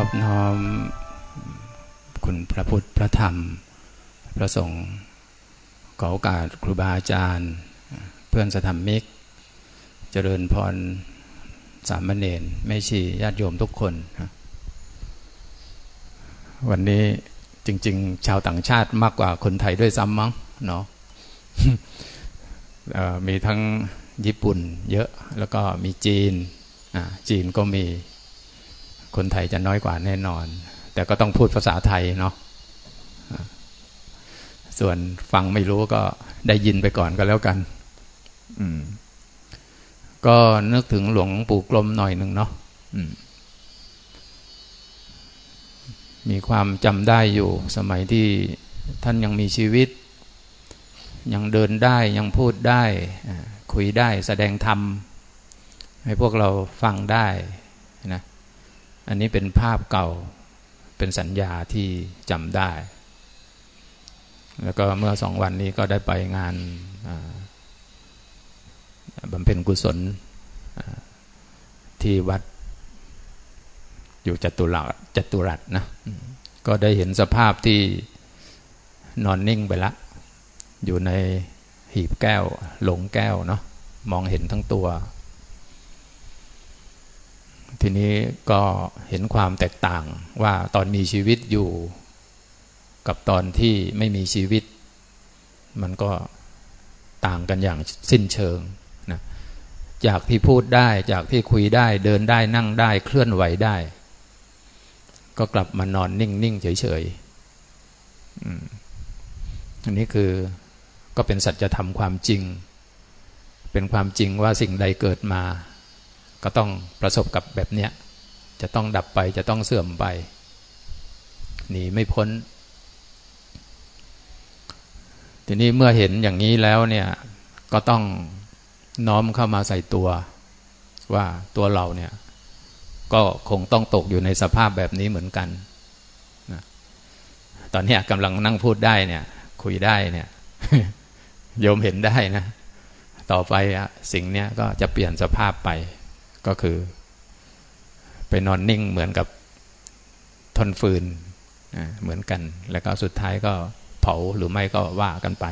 อบน้อม คุณพระพุทธพระธรรม พระสงฆ์ขอโอกาสครูบาอาจารย์ เพื่อนสธรรมิก เจริญพรสามเณรไม่ชีญาติโยมทุกคน วันนี้จริง ๆ ชาวต่างชาติมากกว่าคนไทยด้วยซ้ำมั้งเนาะมีทั้งญี่ปุ่นเยอะแล้วก็มีจีนจีนก็มี คนไทยจะน้อยกว่าแน่นอน แต่ก็ต้องพูดภาษาไทยเนาะส่วนฟังไม่รู้ก็ได้ยินไปก่อนก็แล้วกัน อืม ก็นึกถึงหลวงปู่กลมหน่อยหนึ่งเนาะมีความจำได้อยู่ สมัยที่ท่านยังมีชีวิต ยังเดินได้ยังพูดได้ คุยได้แสดงธรรม ให้พวกเราฟังได้นะ อันนี้เป็นภาพเก่าเป็นสัญญาที่จำได้ แล้วก็เมื่อสองวันนี้ก็ได้ไปงานบำเพ็ญกุศลที่วัดอยู่จตุรัสจตุรัสนะ ก็ได้เห็นสภาพที่นอนนิ่งไปละ อยู่ในหีบแก้ว หลงแก้วเนาะมองเห็นทั้งตัว ทีนี้ก็เห็นความแตกต่างว่าตอนมีชีวิตอยู่ กับตอนที่ไม่มีชีวิต มันก็ต่างกันอย่างสิ้นเชิงนะจากที่พูดได้จากที่คุยได้เดินได้นั่งได้เคลื่อนไหวได้ ก็กลับมานอนนิ่งนิ่งเฉยเฉยอันนี้คือก็เป็นสัจธรรมความจริง เป็นความจริงว่าสิ่งใดเกิดมา ก็ต้องประสบกับแบบเนี้ยจะต้องดับไปจะต้องเสื่อมไปหนีไม่พ้น ทีนี้เมื่อเห็นอย่างนี้แล้วเนี่ยก็ต้องน้อมเข้ามาใส่ตัว ว่าตัวเราเนี่ย ก็คงต้องตกอยู่ในสภาพแบบนี้เหมือนกันนะตอนนี้กำลังนั่งพูดได้เนี่ย คุยได้เนี่ยโยมเห็นได้นะ ต่อไปสิ่งเนี้ยก็จะเปลี่ยนสภาพไป ก็คือ ไปนอนนิ่งเหมือนกับทนฟืนเหมือนกัน แล้วก็สุดท้ายก็เผาหรือไม่ก็ว่ากันไป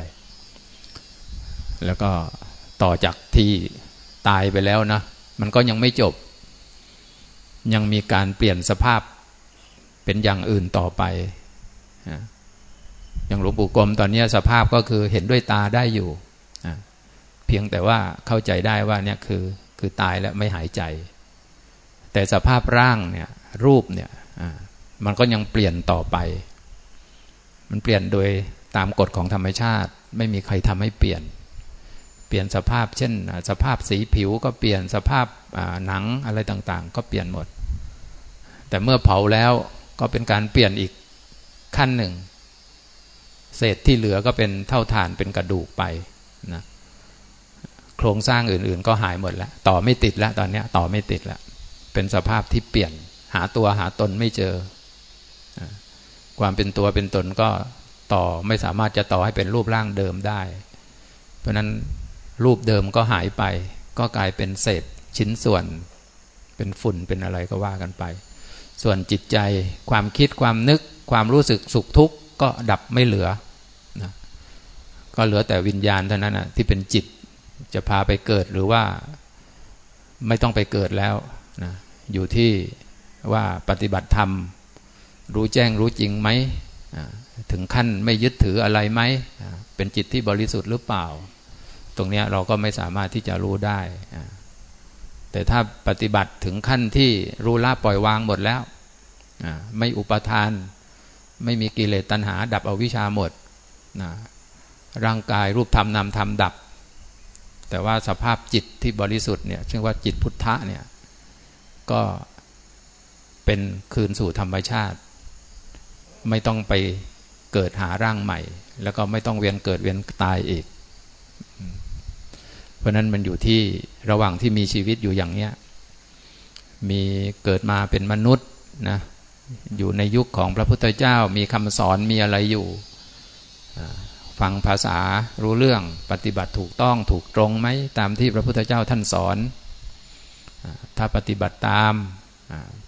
แล้วก็ต่อจากที่ตายไปแล้วนะ มันก็ยังไม่จบ ยังมีการเปลี่ยนสภาพเป็นอย่างอื่นต่อไป อย่างหลวงปู่กรมตอนนี้สภาพก็คือเห็นด้วยตาได้อยู่ เพียงแต่ว่าเข้าใจได้ว่าเนี่ยคือ คือตายแล้วไม่หายใจ แต่สภาพร่างเนี่ย รูปเนี่ยมันก็ยังเปลี่ยนต่อไป มันเปลี่ยนโดยตามกฎของธรรมชาติ ไม่มีใครทำให้เปลี่ยน เปลี่ยนสภาพ เช่น สภาพสีผิวก็เปลี่ยนสภาพหนังอะไรต่าง ๆ ก็เปลี่ยนหมด แต่เมื่อเผาแล้วก็เป็นการเปลี่ยนอีกขั้นหนึ่ง เศษที่เหลือก็เป็นเท่าฐานเป็นกระดูกไปนะ โครงสร้างอื่น ๆ ก็หายหมดแล้ว ต่อไม่ติดแล้วตอนนี้ต่อไม่ติดแล้ว เป็นสภาพที่เปลี่ยน หาตัวหาตนไม่เจอ ความเป็นตัวเป็นตนก็ต่อไม่สามารถจะต่อให้เป็นรูปร่างเดิมได้ เพราะนั้นรูปเดิมก็หายไป ก็กลายเป็นเศษชิ้นส่วน เป็นฝุ่นเป็นอะไรก็ว่ากันไป ส่วนจิตใจความคิดความนึก ความรู้สึกสุขทุกข์ก็ดับไม่เหลือนะก็เหลือแต่วิญญาณเท่านั้นนะที่เป็นจิต จะพาไปเกิดหรือว่าไม่ต้องไปเกิดแล้วนะอยู่ที่ว่าปฏิบัติธรรม รู้แจ้งรู้จริงไหมถึงขั้นไม่ยึดถืออะไรไหม เป็นจิตที่บริสุทธิ์หรือเปล่า ตรงนี้เราก็ไม่สามารถที่จะรู้ได้ แต่ถ้าปฏิบัติถึงขั้นที่รู้ละปล่อยวางหมดแล้ว ไม่อุปทาน ไม่มีกิเลสตัณหา ดับอวิชชาหมด ร่างกายรูปธรรมนามธรรมดับ แต่ว่าสภาพจิตที่บริสุทธิ์เนี่ยชื่อว่าจิตพุทธะเนี่ยก็เป็นคืนสู่ธรรมชาติ ไม่ต้องไปเกิดหาร่างใหม่ แล้วก็ไม่ต้องเวียนเกิดเวียนตายอีก เพราะนั้นมันอยู่ที่ระหว่างที่มีชีวิตอยู่อย่างเนี้ยมีเกิดมาเป็นมนุษย์นะอยู่ในยุคของพระพุทธเจ้ามีคำสอนมีอะไรอยู่ ฟังภาษารู้เรื่องปฏิบัติถูกต้องถูกตรงไหมตามที่พระพุทธเจ้าท่านสอน ถ้าปฏิบัติตาม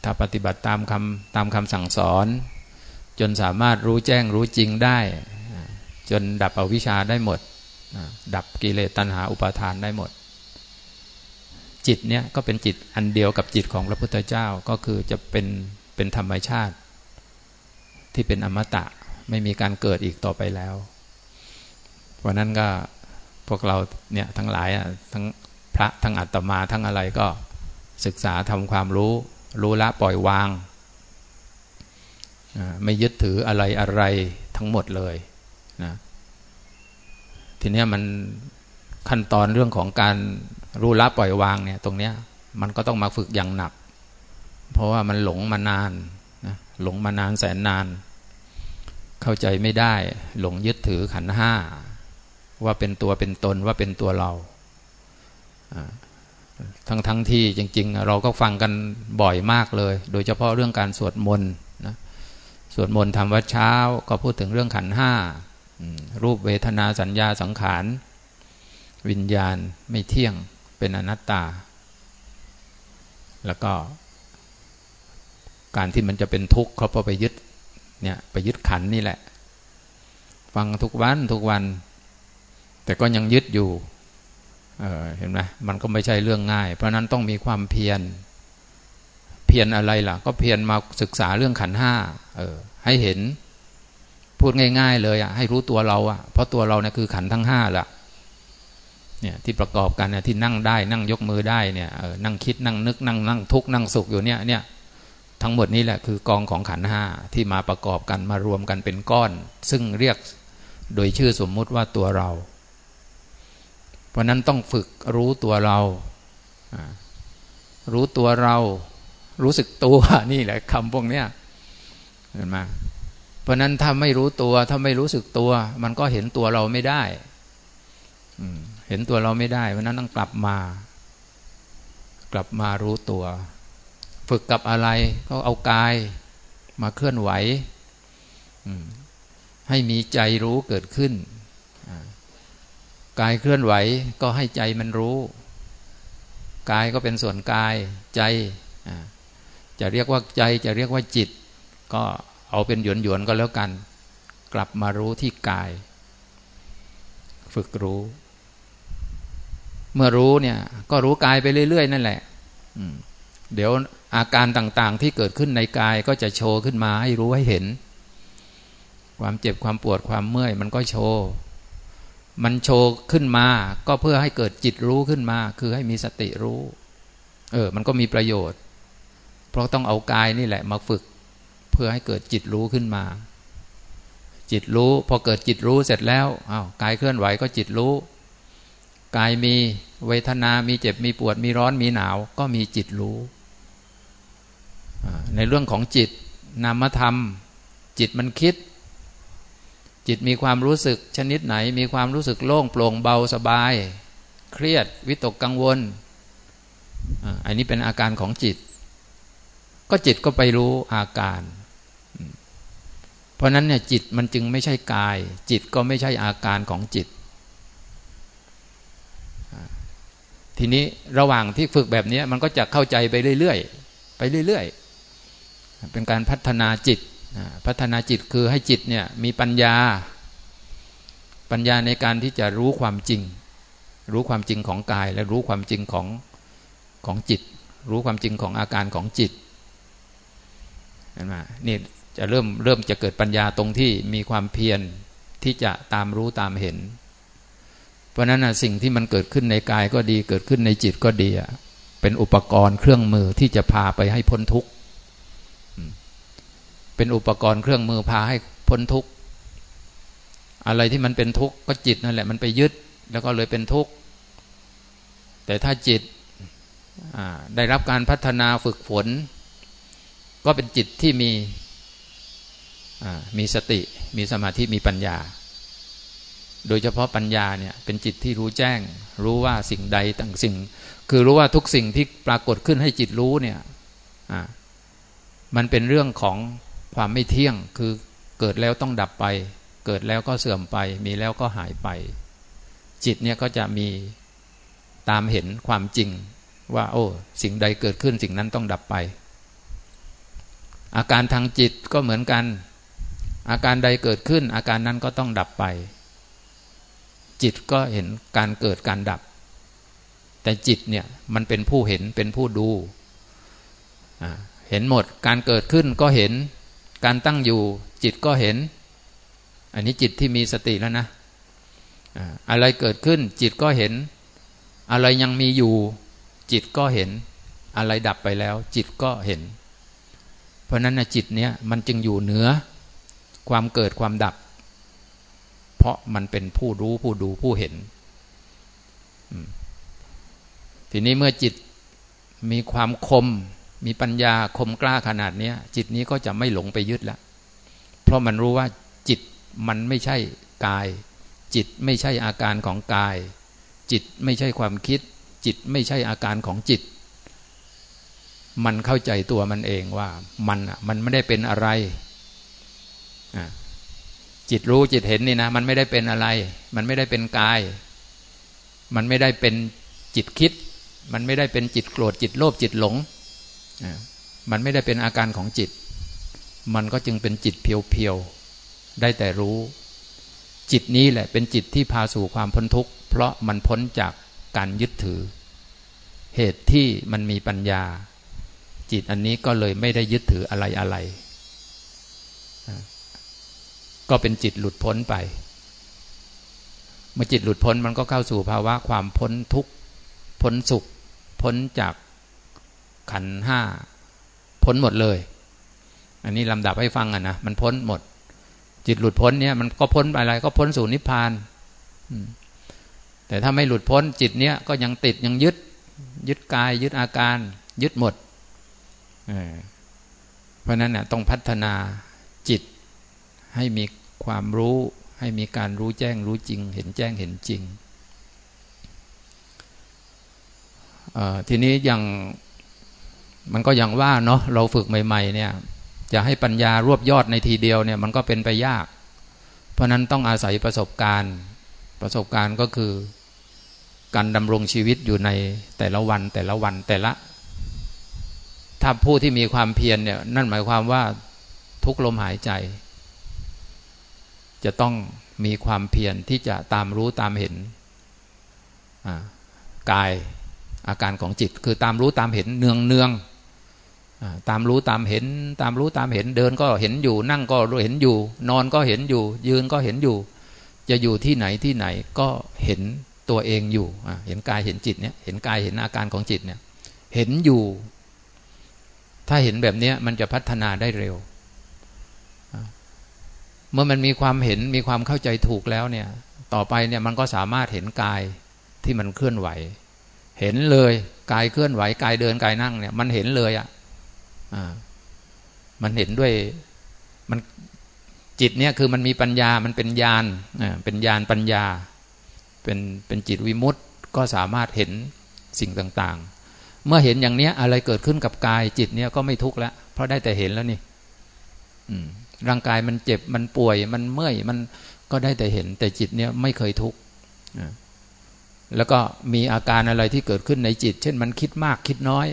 ถ้าปฏิบัติตามคำตามคำสั่งสอน จนสามารถรู้แจ้งรู้จริงได้ จนดับอวิชชาได้หมด ดับกิเลสตัณหาอุปาทานได้หมด จิตเนี้ยก็เป็นจิตอันเดียวกับจิตของพระพุทธเจ้าก็คือจะเป็นเป็นธรรมชาติ ที่เป็นอมตะไม่มีการเกิดอีกต่อไปแล้ว เพราะนั้นก็พวกเราเนี่ยทั้งหลายทั้งพระทั้งอัตมาทั้งอะไรก็ศึกษาทำความรู้ รู้ละปล่อยวาง ไม่ยึดถืออะไรอะไรทั้งหมดเลยนะทีนี้มันขั้นตอนเรื่องของการรู้ละปล่อยวางเนี่ยตรงเนี้ยมันก็ต้องมาฝึกอย่างหนัก เพราะว่ามันหลงมานานนะหลงมานานแสนนาน เข้าใจไม่ได้ หลงยึดถือขันห้า ว่าเป็นตัวเป็นตนว่าเป็นตัวเราทั้งทั้งที่จริง ๆ เราก็ฟังกันบ่อยมากเลย โดยเฉพาะเรื่องการสวดมนต์นะสวดมนต์ทำวัดเช้าก็พูดถึงเรื่องขันห้ารูปเวทนาสัญญาสังขาร วิญญาณไม่เที่ยงเป็นอนัตตา แล้วก็ การที่มันจะเป็นทุกข์เขาพอไปยึดเนี่ยไปยึดขันนี่แหละ ฟังทุกวันทุกวัน แต่ก็ยังยึดอยู่เเห็นไหมมันก็ไม่ใช่เรื่องง่าย เพราะนั้นต้องมีความเพียรเพียรอะไรล่ะ ก็เพียรมาศึกษาเรื่องขันห้าให้เห็นพูดง่าย ๆ เลยอะให้รู้ตัวเราอะเพราะตัวเราเนี่ยคือขันทั้งห้าล่ะเนี่ยที่ประกอบกันเนี่ยที่นั่งได้นั่งยกมือได้เนี่ยนั่งคิดนั่งนึกนั่งนั่งทุกนั่งสุขอยู่เนี่ยเนี่ยทั้งหมดนี้แหละคือกองของขันห้าที่มาประกอบกันมารวมกันเป็นก้อน ซึ่งเรียกโดยชื่อสมมุติว่าตัวเรา เพราะนั้นต้องฝึกรู้ตัวเรา รู้ตัวเรา รู้สึกตัวนี่แหละคำพวกเนี้ยเห็นไหมเพราะนั้นถ้าไม่รู้ตัว ถ้าไม่รู้สึกตัว มันก็เห็นตัวเราไม่ได้เห็นตัวเราไม่ได้ เพราะนั้นต้องกลับมา กลับมารู้ตัว ฝึกกับอะไรก็เอากายมาเคลื่อนไหวให้มีใจรู้เกิดขึ้น กายเคลื่อนไหวก็ให้ใจมันรู้ กายก็เป็นส่วนกายใจ จะเรียกว่าใจจะเรียกว่าจิต ก็เอาเป็นหยวนหยวนก็แล้วกัน กลับมารู้ที่กาย ฝึกรู้ เมื่อรู้เนี่ย ก็รู้กายไปเรื่อย ๆ นั่นแหละเดี๋ยวอาการต่างๆ ที่เกิดขึ้นในกายก็จะโชว์ขึ้นมาให้รู้ให้เห็น ความเจ็บความปวดความเมื่อย มันก็โชว์ มันโชว์ขึ้นมา ก็เพื่อให้เกิดจิตรู้ขึ้นมา คือให้มีสติรู้ เออ มันก็มีประโยชน์ เพราะต้องเอากายนี่แหละมาฝึก เพื่อให้เกิดจิตรู้ขึ้นมา จิตรู้พอเกิดจิตรู้เสร็จแล้วอา้าวกายเคลื่อนไหวก็จิตรู้ กายมีเวทนา มีเจ็บ มีปวด มีร้อน มีหนาว ก็มีจิตรู้ ในเรื่องของจิตนามธรรม จิตมันคิด จิตมีความรู้สึกชนิดไหน มีความรู้สึกโล่งโปร่งเบาสบาย เครียดวิตกกังวล อันนี้เป็นอาการของจิต ก็จิตก็ไปรู้อาการ เพราะนั้นเนี่ยจิตมันจึงไม่ใช่กาย จิตก็ไม่ใช่อาการของจิต ทีนี้ระหว่างที่ฝึกแบบนี้มันก็จะเข้าใจไปเรื่อยๆไปเรื่อยๆ เป็นการพัฒนาจิต พัฒนาจิตคือให้จิตเนี่ยมีปัญญา ปัญญาในการที่จะรู้ความจริง รู้ความจริงของกาย และรู้ความจริงของของจิต รู้ความจริงของอาการของจิตเห็นไหมนี่จะเริ่มเริ่มจะเกิดปัญญาตรงที่มีความเพียรที่จะตามรู้ตามเห็น เพราะนั้นสิ่งที่มันเกิดขึ้นในกายก็ดี เกิดขึ้นในจิตก็ดีเป็นอุปกรณ์เครื่องมือที่จะพาไปให้พ้นทุกข์ เป็นอุปกรณ์เครื่องมือพาให้พ้นทุกข์อะไรที่มันเป็นทุกข์ก็จิตนั่นแหละมันไปยึดแล้วก็เลยเป็นทุกข์แต่ถ้าจิตได้รับการพัฒนาฝึกฝน ก็เป็นจิตที่มีมีสติ มีสมาธิมีปัญญา โดยเฉพาะปัญญาเนี่ยเป็นจิตที่รู้แจ้ง รู้ว่าสิ่งใดต่างสิ่ง คือรู้ว่าทุกสิ่งที่ปรากฏขึ้นให้จิตรู้เนี่ยมันเป็นเรื่องของ ความไม่เที่ยงคือเกิดแล้วต้องดับไป เกิดแล้วก็เสื่อมไป มีแล้วก็หายไป จิตเนี่ยก็จะมีตามเห็นความจริงว่า โอ้ สิ่งใดเกิดขึ้นสิ่งนั้นต้องดับไป อาการทางจิตก็เหมือนกัน อาการใดเกิดขึ้น อาการนั้นก็ต้องดับไป จิตก็เห็นการเกิดการดับ แต่จิตเนี่ยมันเป็นผู้เห็นเป็นผู้ดู เห็นหมดการเกิดขึ้นก็เห็น การตั้งอยู่จิตก็เห็น อันนี้จิตที่มีสติแล้วนะ อะไรเกิดขึ้นจิตก็เห็น อะไรยังมีอยู่ จิตก็เห็น อะไรดับไปแล้ว จิตก็เห็น เพราะนั้นนะจิตเนี้ยมันจึงอยู่เหนือ ความเกิดความดับ เพราะมันเป็นผู้รู้ผู้ดูผู้เห็น ทีนี้เมื่อจิตมีความคม มีปัญญาคมกล้าขนาดนี้จิตนี้ก็จะไม่หลงไปยึดละ เพราะมันรู้ว่าจิตมันไม่ใช่กาย จิตไม่ใช่อาการของกาย จิตไม่ใช่ความคิด จิตไม่ใช่อาการของจิต มันเข้าใจตัวมันเองว่า มันอะมันไม่ได้เป็นอะไร จิตรู้จิตเห็นนี่นะ มันไม่ได้เป็นอะไร มันไม่ได้เป็นกาย มันไม่ได้เป็นจิตคิด มันไม่ได้เป็นจิตโกรธจิตโลภจิตหลง มันไม่ได้เป็นอาการของจิต มันก็จึงเป็นจิตเพียวๆ ได้แต่รู้ จิตนี้แหละเป็นจิตที่พาสู่ความพ้นทุกข์ เพราะมันพ้นจากการยึดถือ เหตุที่มันมีปัญญา จิตอันนี้ก็เลยไม่ได้ยึดถืออะไรอะไร ก็เป็นจิตหลุดพ้นไป เมื่อจิตหลุดพ้นมันก็เข้าสู่ภาวะความพ้นทุกข์ พ้นสุข พ้นจาก ขันห้าพ้นหมดเลย อันนี้ลำดับให้ฟังอะนะมันพ้นหมด จิตหลุดพ้นเนี่ย มันก็พ้นอะไรก็พ้นสู่นิพพานแต่ถ้าไม่หลุดพ้นจิตเนี้ยก็ยังติดยังยึด ยึดกาย ยึดอาการ ยึดหมดเพราะนั้นเนี่ยต้องพัฒนาจิตให้มีความรู้ให้มีการรู้แจ้งรู้จริง เห็นแจ้งเห็นจริงทีนี้อย่าง มันก็อย่างว่าเนาะเราฝึกใหม่ ๆ เนี่ยจะให้ปัญญารวบยอดในทีเดียวเนี่ยมันก็เป็นไปยาก เพราะนั้นต้องอาศัยประสบการณ์ ประสบการณ์ก็คือ การดำรงชีวิตอยู่ในแต่ละวันแต่ละวันแต่ละ ถ้าผู้ที่มีความเพียรเนี่ยนั่นหมายความว่าทุกลมหายใจ จะต้องมีความเพียรที่จะตามรู้ตามเห็นกายอาการของจิตคือตามรู้ตามเห็นเนืองเนือง ตามรู้ตามเห็น ตามรู้ตามเห็นเดินก็เห็นอยู่ นั่งก็เห็นอยู่ นอนก็เห็นอยู่ ยืนก็เห็นอยู่ จะอยู่ที่ไหนที่ไหนก็เห็นตัวเองอยู่เห็นกายเห็นจิตเนี่ยเห็นกายเห็นอาการของจิตเนี่ยเห็นอยู่ ถ้าเห็นแบบนี้มันจะพัฒนาได้เร็ว เมื่อมันมีความเห็นมีความเข้าใจถูกแล้วเนี่ยต่อไปเนี่ยมันก็สามารถเห็นกายที่มันเคลื่อนไหว เห็นเลยกายเคลื่อนไหวกายเดินกายนั่งเนี่ยมันเห็นเลยอะ มันเห็นด้วยมันจิตเนี่ยคือมันมีปัญญามันเป็นญาณเป็นญาณปัญญา เป็นเป็นจิตวิมุตต์ก็สามารถเห็นสิ่งต่าง ๆ เมื่อเห็นอย่างเนี้ย อะไรเกิดขึ้นกับกายจิตเนี่ยก็ไม่ทุกข์แล้วเพราะได้แต่เห็นแล้วนี่ร่างกายมันเจ็บมันป่วยมันเมื่อยมันก็ได้แต่เห็น แต่จิตเนี่ยไม่เคยทุกข์แล้วก็มีอาการอะไรที่เกิดขึ้นในจิต เช่นมันคิดมากคิดน้อย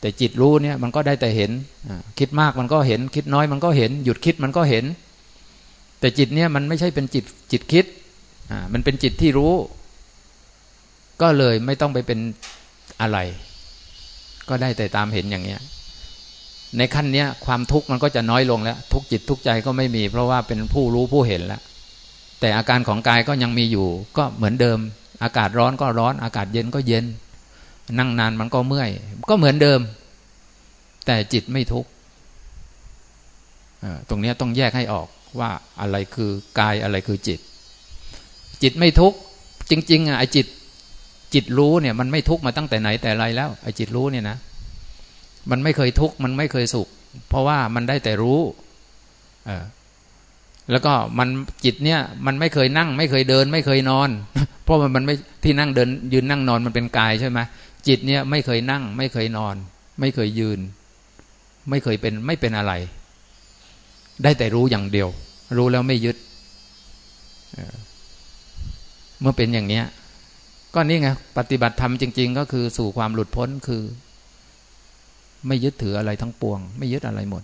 แต่จิตรู้เนี่ยมันก็ได้แต่เห็น คิดมากมันก็เห็น คิดน้อยมันก็เห็น หยุดคิดมันก็เห็น แต่จิตเนี่ยมันไม่ใช่เป็นจิตจิตคิดมันเป็นจิตที่รู้ ก็เลยไม่ต้องไปเป็นอะไร ก็ได้แต่ตามเห็นอย่างเนี้ยในขั้นเนี้ยความทุกข์มันก็จะน้อยลงแล้ว ทุกจิตทุกใจก็ไม่มี เพราะว่าเป็นผู้รู้ผู้เห็นแล้ว แต่อาการของกายก็ยังมีอยู่ ก็เหมือนเดิม อากาศร้อนก็ร้อน อากาศเย็นก็เย็น นั่งนานมันก็เมื่อย ก็เหมือนเดิม แต่จิตไม่ทุกข์ตรงนี้ต้องแยกให้ออกว่าอะไรคือกายอะไรคือจิต จิตไม่ทุกข์จริงๆอะไอ้จิตจิตรู้เนี่ย มันไม่ทุกข์มาตั้งแต่ไหนแต่ไรแล้วไอ้จิตรู้เนี่ยนะมันไม่เคยทุกข์มันไม่เคยสุข เพราะว่ามันได้แต่รู้เออแล้วก็มันจิตเนี่ย มันไม่เคยนั่ง ไม่เคยเดิน ไม่เคยนอน เพราะมันมันไม่ที่นั่งเดินยืนนั่งนอนมันเป็นกายใช่ไหม จิตเนี่ยไม่เคยนั่ง ไม่เคยนอน ไม่เคยยืน ไม่เคยเป็นไม่เป็นอะไร ได้แต่รู้อย่างเดียว รู้แล้วไม่ยึด เมื่อเป็นอย่างเนี้ย ก็นี่ไงปฏิบัติธรรมจริง ๆ ก็คือสู่ความหลุดพ้นคือ ไม่ยึดถืออะไรทั้งปวง ไม่ยึดอะไรหมด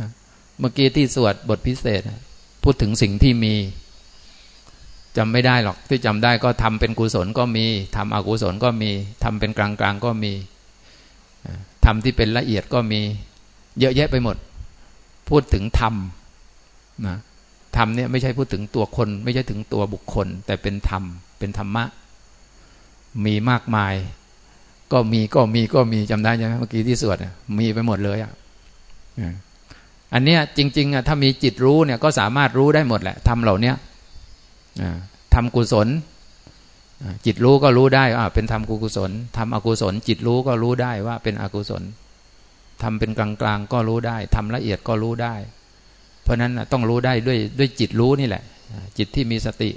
นะเมื่อกี้ที่สวดบทพิเศษ พูดถึงสิ่งที่มี จำไม่ได้หรอกที่จำได้ก็ทำเป็นกุศลก็มีทำอกุศลก็มีทำเป็นกลางกลางก็มีทำที่เป็นละเอียดก็มี เยอะแยะไปหมด พูดถึงธรรมนะธรรมเนี่ยไม่ใช่พูดถึงตัวคน ไม่ใช่ถึงตัวบุคคล แต่เป็นธรรม เป็นธรรมะ มีมากมาย ก็มีก็มีก็มีจำได้ใช่ไหมเมื่อกี้ที่สวดมีไปหมดเลยอะอันเนี้ยจริงๆอะถ้ามีจิตรู้เนี่ยก็สามารถรู้ได้หมดแหละทำเหล่านี้ ทำกุศล จิตรู้ก็รู้ได้ว่าเป็นทำกุศลทำอกุศล จิตรู้ก็รู้ได้ว่าเป็นอกุศลทำเป็นกลางๆก็รู้ได้ทำละเอียดก็รู้ได้ เพราะนั้นต้องรู้ได้ด้วยด้วยจิตรู้นี่แหละ จิตที่มีสติ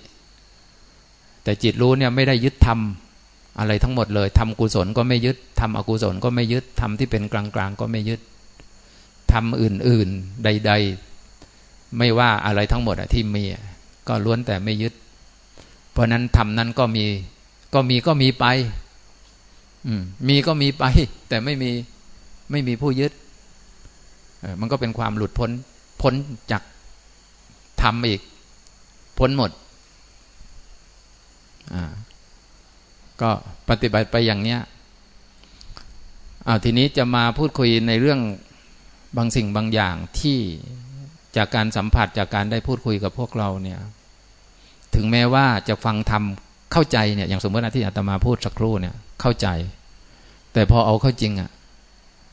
แต่จิตรู้เนี่ยไม่ได้ยึดทำอะไรทั้งหมดเลยทำกุศลก็ไม่ยึดทำอกุศลก็ไม่ยึดทำที่เป็นกลางๆก็ไม่ยึดทำอื่นๆใด ๆ ไม่ว่าอะไรทั้งหมดที่มี ก็ล้วนแต่ไม่ยึด เพราะนั้นทำนั้นก็มี ก็มีก็มีไป อืม มีก็มีไป แต่ไม่มีไม่มีผู้ยึดมันก็เป็นความหลุดพ้นพ้นจากทำอีก พ้นหมดก็ปฏิบัติไปอย่างเนี้ยอาทีนี้จะมาพูดคุยในเรื่องบางสิ่งบางอย่างที่ จากการสัมผัสจากการได้พูดคุยกับพวกเราเนี่ย ถึงแม้ว่าจะฟังทำเข้าใจเนี่ย อย่างสมมติที่อาตมาพูดสักครู่เนี่ย เข้าใจ แต่พอเอาเข้าจริงอะ่ะ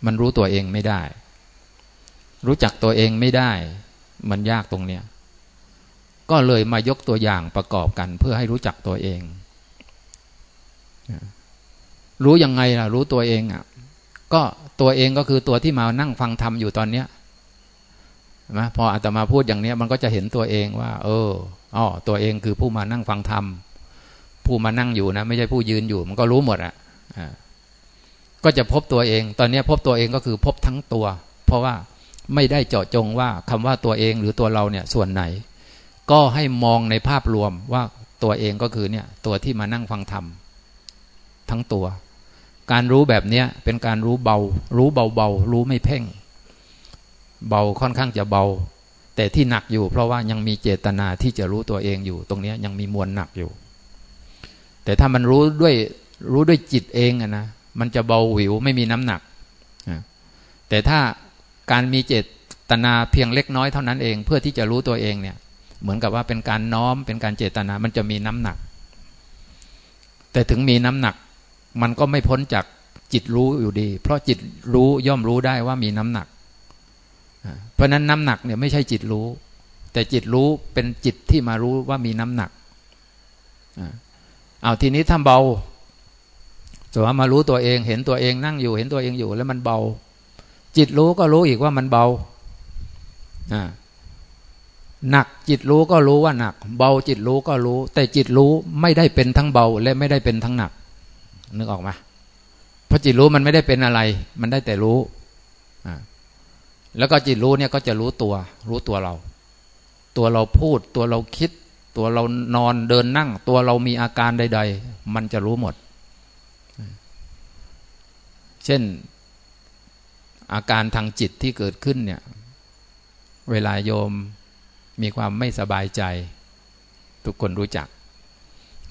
มันรู้ตัวเองไม่ได้ รู้จักตัวเองไม่ได้ มันยากตรงเนี้ยก็เลยมายกตัวอย่างประกอบกัน เพื่อให้รู้จักตัวเอง รู้ยังไงล่ะ รู้ตัวเองอะ่ะ ก็ตัวเองก็คือตัวที่มานั่งฟังธรรมอยู่ตอนเนี้ย นะพออาตมาพูดอย่างนี้มันก็จะเห็นตัวเองว่า เอออ๋อตัวเองคือผู้มานั่งฟังธรรมผู้มานั่งอยู่นะไม่ใช่ผู้ยืนอยู่ มันก็รู้หมดอะก็จะพบตัวเอง ตอนนี้พบตัวเองก็คือพบทั้งตัว เพราะว่าไม่ได้เจาะจงว่าคำว่าตัวเองหรือตัวเราเนี่ยส่วนไหน ก็ให้มองในภาพรวมว่าตัวเองก็คือเนี่ยตัวที่มานั่งฟังธรรมทั้งตัว การรู้แบบนี้เป็นการรู้เบา รู้เบาๆ รู้ไม่เพ่ง เบาค่อนข้างจะเบา แต่ที่หนักอยู่ เพราะว่ายังมีเจตนาที่จะรู้ตัวเองอยู่ ตรงนี้ยังมีมวลหนักอยู่ แต่ถ้ามันรู้ด้วยรู้ด้วยจิตเองนะมันจะเบาหวิวไม่มีน้ำหนัก แต่ถ้าการมีเจตนาเพียงเล็กน้อยเท่านั้นเอง เพื่อที่จะรู้ตัวเองเนี่ย เหมือนกับว่าเป็นการน้อมเป็นการเจตนามันจะมีน้ำหนัก แต่ถึงมีน้ำหนัก มันก็ไม่พ้นจากจิตรู้อยู่ดี เพราะจิตรู้ย่อมรู้ได้ว่ามีน้ำหนัก เพราะนั้นน้ำหนักเนี่ยไม่ใช่จิตรู้ แต่จิตรู้เป็นจิตที่มารู้ว่ามีน้ำหนักเอาทีนี้ถ้าเบาสมมติมารู้ตัวเอง เห็นตัวเองนั่งอยู่ เห็นตัวเองอยู่ แล้วมันเบา จิตรู้ก็รู้อีกว่ามันเบาหนักจิตรู้ก็รู้ว่าหนัก เบาจิตรู้ก็รู้ แต่จิตรู้ไม่ได้เป็นทั้งเบา และไม่ได้เป็นทั้งหนักนึกออกไหมเพราะจิตรู้มันไม่ได้เป็นอะไร มันได้แต่รู้ แล้วก็จิตรู้เนี่ยก็จะรู้ตัว รู้ตัวเรา ตัวเราพูด ตัวเราคิด ตัวเรานอนเดินนั่ง ตัวเรามีอาการใด ๆ มันจะรู้หมด เช่นอาการทางจิตที่เกิดขึ้นเนี่ย เวลาโยมมีความไม่สบายใจ ทุกคนรู้จัก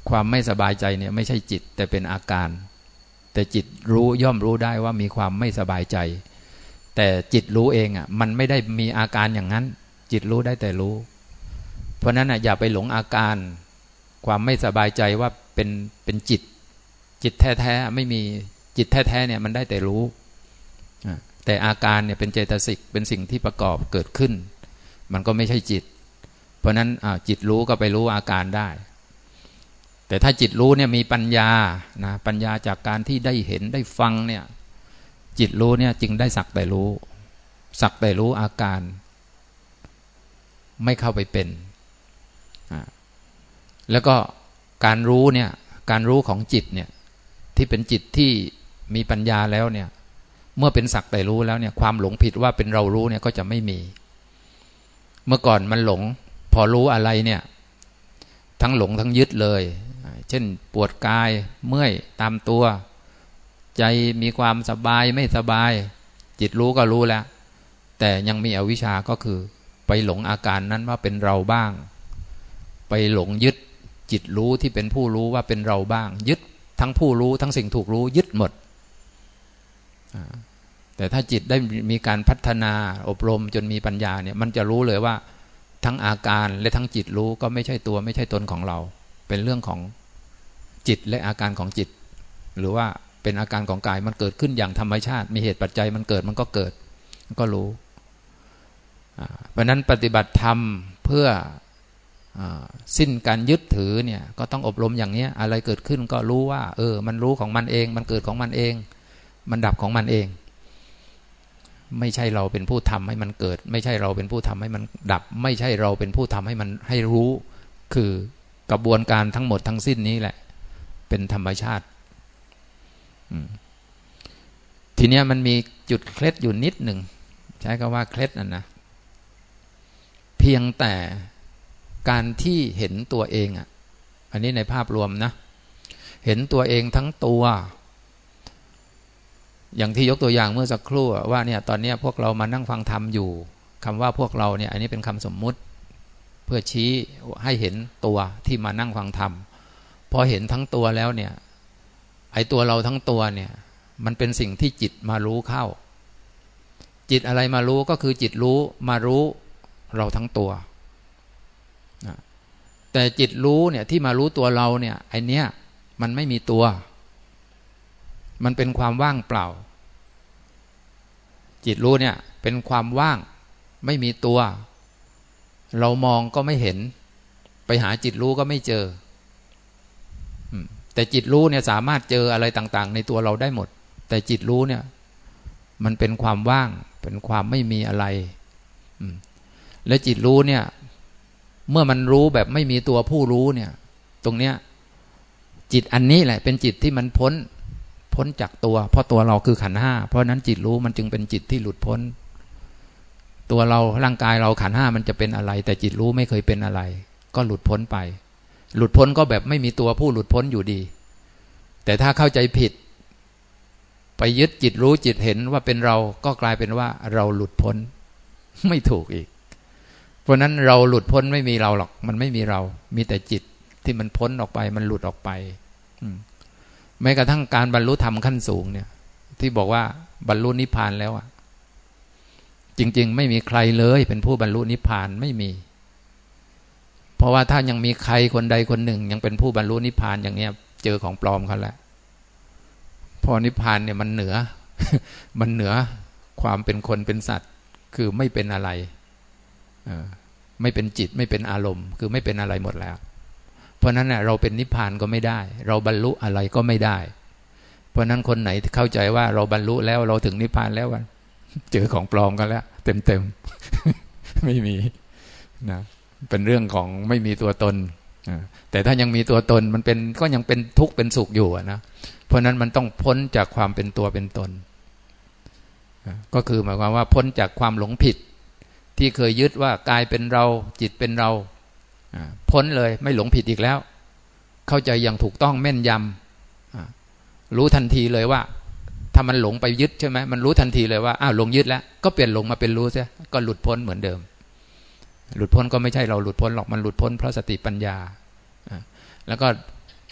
ความไม่สบายใจเนี่ยไม่ใช่จิตแต่เป็นอาการ แต่จิตรู้ย่อมรู้ได้ว่ามีความไม่สบายใจ แต่จิตรู้เองอะ มันไม่ได้มีอาการอย่างนั้น จิตรู้ได้แต่รู้ เพราะนั้นอะอย่าไปหลงอาการ ความไม่สบายใจว่าเป็นเป็นจิต จิตแท้ๆไม่มีจิตแท้ๆเนี่ยมันได้แต่รู้แต่อาการเนี่ยเป็นเจตสิกเป็นสิ่งที่ประกอบเกิดขึ้น มันก็ไม่ใช่จิต เพราะนั้นจิตรู้ก็ไปรู้อาการได้ แต่ถ้าจิตรู้เนี่ยมีปัญญานะปัญญาจากการที่ได้เห็นได้ฟังเนี่ย จิตรู้เนี่ยจึงได้สักแต่รู้ สักแต่รู้อาการ ไม่เข้าไปเป็น แล้วก็การรู้เนี่ยการรู้ของจิตเนี่ยที่เป็นจิตที่มีปัญญาแล้วเนี่ยเมื่อเป็นสักแต่รู้แล้วเนี่ยความหลงผิดว่าเป็นเรารู้เนี่ยก็จะไม่มี เมื่อก่อนมันหลง พอรู้อะไรเนี่ยทั้งหลงทั้งยึดเลย เช่นปวดกายเมื่อยตามตัว ใจมีความสบายไม่สบาย จิตรู้ก็รู้แล้ว แต่ยังมีอวิชชาก็คือ ไปหลงอาการนั้นว่าเป็นเราบ้าง ไปหลงยึดจิตรู้ที่เป็นผู้รู้ว่าเป็นเราบ้าง ยึดทั้งผู้รู้ทั้งสิ่งถูกรู้ยึดหมด แต่ถ้าจิตได้มีการพัฒนาอบรมจนมีปัญญาเนี่ยมันจะรู้เลยว่า ทั้งอาการและทั้งจิตรู้ก็ไม่ใช่ตัวไม่ใช่ตนของเรา เป็นเรื่องของจิตและอาการของจิต หรือว่า เป็นอาการของกายมันเกิดขึ้นอย่างธรรมชาติ มีเหตุปัจจัยมันเกิดมันก็เกิดก็รู้เพราะนั้นปฏิบัติธรรมเพื่ออสิ้นการยึดถือเนี่ยก็ต้องอบรมอย่างนี้อะไรเกิดขึ้นก็รู้ว่า เออ มันรู้ของมันเอง มันเกิดของมันเอง มันดับของมันเอง ไม่ใช่เราเป็นผู้ทำให้มันเกิด ไม่ใช่เราเป็นผู้ทำให้มันดับ ไม่ใช่เราเป็นผู้ทำให้มันให้รู้ คือกระบวนการทั้งหมดทั้งสิ้นนี้แหละ เป็นธรรมชาติ ทีนี้มันมีจุดเคล็ดอยู่นิดหนึ่ง ใช้คำว่าเคล็ดนั่นนะ เพียงแต่การที่เห็นตัวเองอะ อันนี้ในภาพรวมนะ เห็นตัวเองทั้งตัว อย่างที่ยกตัวอย่างเมื่อสักครู่ว่าเนี่ยตอนนี้พวกเรามานั่งฟังธรรมอยู่คำว่าพวกเราเนี่ยอันนี้เป็นคำสมมุติ เพื่อชี้ให้เห็นตัวที่มานั่งฟังธรรมพอเห็นทั้งตัวแล้วเนี่ย ไอตัวเราทั้งตัวเนี่ย มันเป็นสิ่งที่จิตมารู้เข้า จิตอะไรมารู้ก็คือจิตรู้มารู้เราทั้งตัวแต่จิตรู้เนี่ยที่มารู้ตัวเราเนี่ยไอเนี้ยมันไม่มีตัว มันเป็นความว่างเปล่า จิตรู้เนี่ยเป็นความว่างไม่มีตัว เรามองก็ไม่เห็น ไปหาจิตรู้ก็ไม่เจอ แต่จิตรู้เนี่ยสามารถเจออะไรต่างๆ ในตัวเราได้หมด แต่จิตรู้เนี่ย มันเป็นความว่าง เป็นความไม่มีอะไรและจิตรู้เนี่ย เมื่อมันรู้แบบไม่มีตัวผู้รู้เนี่ย ตรงเนี้ย จิตอันนี้แหละ เป็นจิตที่มันพ้น พ้นจากตัว เพราะตัวเราคือขันห้าเพราะนั้นจิตรู้มันจึงเป็นจิตที่หลุดพ้น ตัวเราร่างกายเราขันห้ามันจะเป็นอะไร แต่จิตรู้ไม่เคยเป็นอะไร ก็หลุดพ้นไป หลุดพ้นก็แบบไม่มีตัวผู้หลุดพ้นอยู่ดี แต่ถ้าเข้าใจผิด ไปยึดจิตรู้จิตเห็นว่าเป็นเราก็กลายเป็นว่าเราหลุดพ้น ไม่ถูกอีก เพราะนั้นเราหลุดพ้นไม่มีเราหรอก มันไม่มีเรา มีแต่จิตที่มันพ้นออกไปมันหลุดออกไปแม้กระทั่งการบรรลุธรรมขั้นสูงเนี่ย ที่บอกว่าบรรลุนิพพานแล้วอะจริง ๆ ไม่มีใครเลยเป็นผู้บรรลุนิพพานไม่มี เพราะว่าถ้ายังมีใครคนใดคนหนึ่ง ยังเป็นผู้บรรลุนิพพานอย่างเนี้ย เจอของปลอมเขาแล้วพอนิพพานเนี่ยมันเหนือ มันเหนือความเป็นคนเป็นสัตว์ คือไม่เป็นอะไรไม่เป็นจิตไม่เป็นอารมณ์ คือไม่เป็นอะไรหมดแล้ว เพราะนั้นเน่ยเราเป็นนิพพานก็ไม่ได้ เราบรรลุอะไรก็ไม่ได้ เพราะนั้นคนไหนเข้าใจว่าเราบรรลุแล้วเราถึงนิพพานแล้ววันเจอของปลอมกันแล้ว เต็มเต็มไม่มีนะ เป็นเรื่องของไม่มีตัวตนแต่ถ้ายังมีตัวตนมันเป็นก็ยังเป็นทุกข์เป็นสุขอยู่นะเพราะนั้นมันต้องพ้นจากความเป็นตัวเป็นตน ก็คือหมายความว่าพ้นจากความหลงผิด ที่เคยยึดว่ากายเป็นเราจิตเป็นเราพ้นเลยไม่หลงผิดอีกแล้ว เข้าใจอย่างถูกต้องแม่นยำรู้ทันทีเลยว่าถ้ามันหลงไปยึดใช่ไหมมันรู้ทันทีเลยว่าอ้าวหลงยึดแล้ว ก็เปลี่ยนหลงมาเป็นรู้ใช่ก็หลุดพ้นเหมือนเดิม หลุดพ้นก็ไม่ใช่เราหลุดพ้นหรอกมันหลุดพ้นเพราะสติปัญญา แล้วก็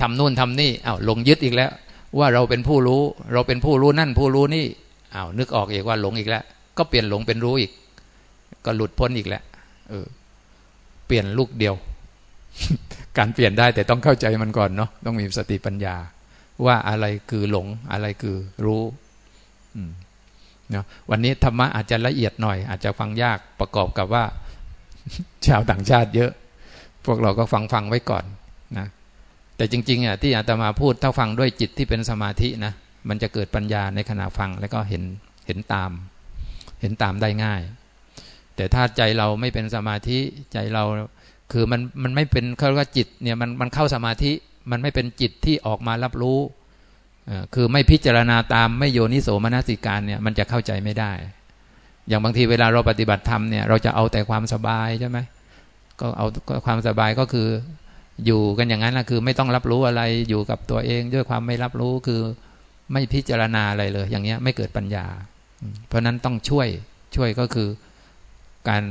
ทำนู่นทำนี่อ้าวหลงยึดอีกแล้ว ว่าเราเป็นผู้รู้ เราเป็นผู้รู้นั่นผู้รู้นี่อ้าวนึกออกอีกว่าหลงอีกแล้ว ก็เปลี่ยนหลงเป็นรู้อีก ก็หลุดพ้นอีกและเออ เปลี่ยนลูกเดียว การเปลี่ยนได้แต่ต้องเข้าใจมันก่อนเนาะต้องมีสติปัญญา ว่าอะไรคือหลง อะไรคือรู้เนาะวันนี้ธรรมะอาจจะละเอียดหน่อย อาจจะฟังยากประกอบกับว่า ชาวต่างชาติเยอะ พวกเราก็ฟังฟังไว้ก่อนนะแต่จริงๆอะที่อาตมาพูดถ้าฟังด้วยจิตที่เป็นสมาธินะมันจะเกิดปัญญาในขณะฟังแล้วก็เห็นเห็นตาม เห็นตามได้ง่าย แต่ถ้าใจเราไม่เป็นสมาธิใจเราคือมันมันไม่เป็นเขาเรียกว่าจิตเนี่ยมันมันเข้าสมาธิมันไม่เป็นจิตที่ออกมารับรู้คือไม่พิจารณาตามไม่โยนิโสมนสิการเนี่ยมันจะเข้าใจไม่ได้ อย่างบางทีเวลาเราปฏิบัติธรรมเนี่ยเราจะเอาแต่ความสบายใช่ไหมก็เอาความสบายก็คืออยู่กันอย่างนั้นแหะคือไม่ต้องรับรู้อะไรอยู่กับตัวเอง ด้วยความไม่รับรู้คือไม่พิจารณาอะไรเลย อย่างเงี้ยไม่เกิดปัญญา เพราะนั้นต้องช่วยช่วยก็คือการ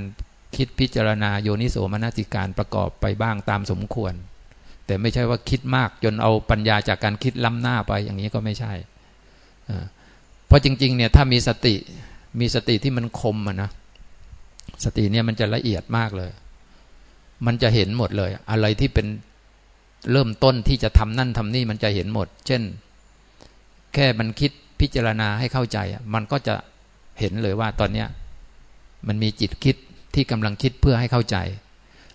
คิดพิจารณาโยนิโสมนสิการประกอบไปบ้างตามสมควร แต่ไม่ใช่ว่าคิดมากจนเอาปัญญาจากการคิดล้ำหน้าไปอย่างนี้ก็ไม่ใช่เพราะจริงๆเนี่ยถ้ามีสติ มีสติที่มันคมอะนะสติเนี่ยมันจะละเอียดมากเลย มันจะเห็นหมดเลย อะไรที่เป็นเริ่มต้นที่จะทำนั่นทำนี่มันจะเห็นหมด เช่น แค่มันคิดพิจารณาให้เข้าใจ มันก็จะเห็นเลยว่าตอนเนี้ยมันมีจิตคิดที่กำลังคิดเพื่อให้เข้าใจ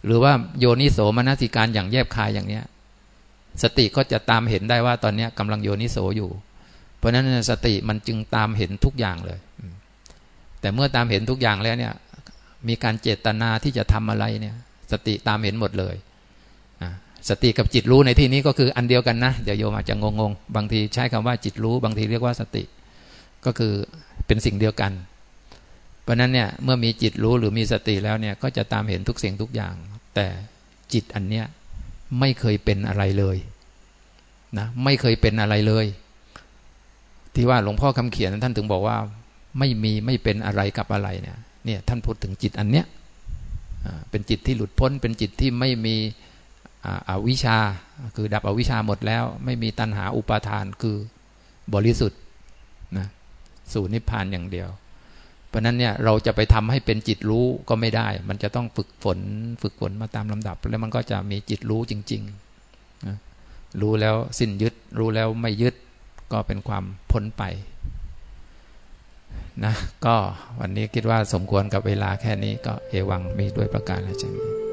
หรือว่าโยนิโสมนสิการอย่างแยบคายอย่างเนี้ย สติก็จะตามเห็นได้ว่าตอนเนี้ยกำลังโยนิโสอยู่ เพราะฉะนั้นสติมันจึงตามเห็นทุกอย่างเลย แต่เมื่อตามเห็นทุกอย่างแล้วเนี่ย มีการเจตนาที่จะทำอะไรเนี่ย สติตามเห็นหมดเลยสติกับจิตรู้ในที่นี้ก็คืออันเดียวกันนะ เดี๋ยวโยมอาจจะงงๆบางทีใช้คำว่าจิตรู้ บางทีเรียกว่าสติ ก็คือเป็นสิ่งเดียวกัน เพราะนั้นเนี่ยเมื่อมีจิตรู้หรือมีสติแล้วเนี่ยก็จะตามเห็นทุกสิ่งทุกอย่าง แต่จิตอันเนี้ยไม่เคยเป็นอะไรเลยนะไม่เคยเป็นอะไรเลย ที่ว่าหลวงพ่อคำเขียนท่านถึงบอกว่า ไม่มีไม่เป็นอะไรกับอะไรเนี่ยเนี่ยท่านพูดถึงจิตอันเนี้ยเป็นจิตที่หลุดพ้น เป็นจิตที่ไม่มีอวิชชา คือดับอวิชาหมดแล้ว ไม่มีตัณหาอุปาทานคือบริสุทธิ์นะสู่นิพพานอย่างเดียว เพราะนั้นเนี่ยเราจะไปทำให้เป็นจิตรู้ก็ไม่ได้ มันจะต้องฝึกฝนฝึกฝนมาตามลำดับ แล้วมันก็จะมีจิตรู้จริงๆนะรู้แล้วสิ้นยึด รู้แล้วไม่ยึดก็เป็นความพ้นไป นะก็วันนี้คิดว่าสมควรกับเวลาแค่นี้ก็เอวังมีด้วยประการอะไรเช่นนี้